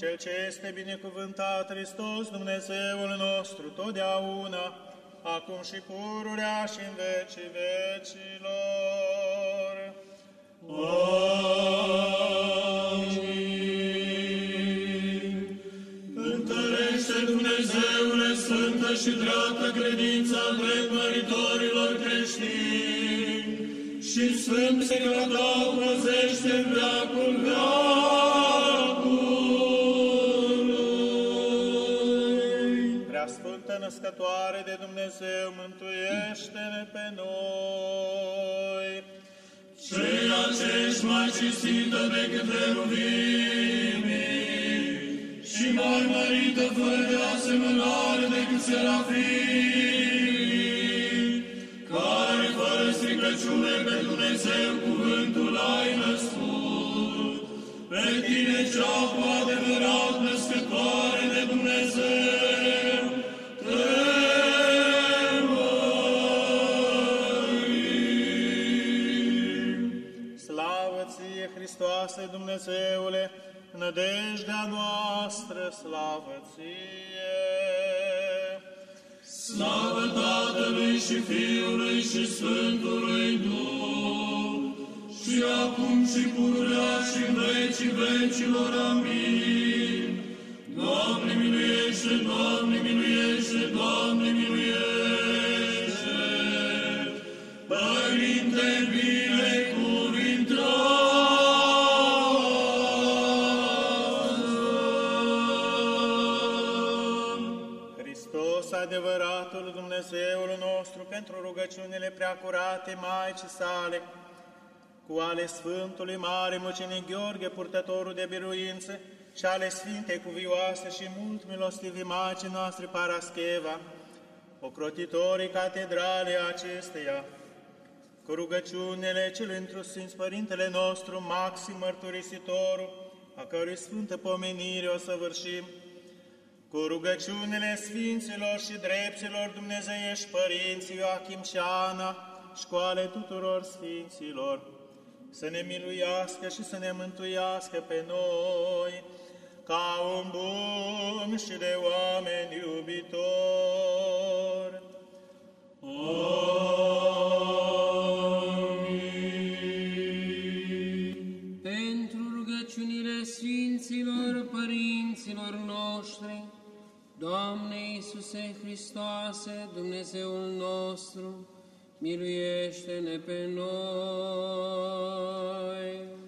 Cel ce este binecuvântat Hristos, Dumnezeul nostru, totdeauna, acum și pururea și în vecii vecilor. Amin. Întărește Dumnezeule Sfântă și dreaptă credința drept măritorilor creștini și Sfânt se că tău păzește în veacul veacului. Prea Sfântă Născătoare de Dumnezeu, mântuiește-ne pe noi. Ceea ce ești mai cinstită decât heruvimii și mai mărită fără de asemănare decât serafii, care fără stricăciune pe Dumnezeu cuvântul ai născut, pe tine cea ție, Hristoase Dumnezeule, nădejdea noastră, slavă ție! Slavă Tatălui și Fiului și Sfântului Duh, și acum și pururea și în vecii vecilor. Amin. Doamne miluiește, Doamne miluiește, adevăratul Dumnezeul nostru, pentru rugăciunile preacurate Maicii sale, cu ale Sfântului Mare Mucenic Gheorghe, purtătorul de biruință, și ale Sfintei Cuvioase și mult milostivi Maicii noastre Parascheva, ocrotitorii catedrale acesteia, cu rugăciunile cel întru Sfinț Părintele nostru, Maxim Mărturisitorul, a cărui sfântă pomenire o săvârșim, cu rugăciunile Sfinților și Dreptilor Dumnezeiești Părinții Ioachim și Ana și cu ale tuturor Sfinților, să ne miluiască și să ne mântuiască pe noi, ca un bun și de oameni iubitor. pentru rugăciunile Sfinților Părinților noștri, Doamne Iisuse Hristoase, Dumnezeul nostru, miluiește-ne pe noi. Amin.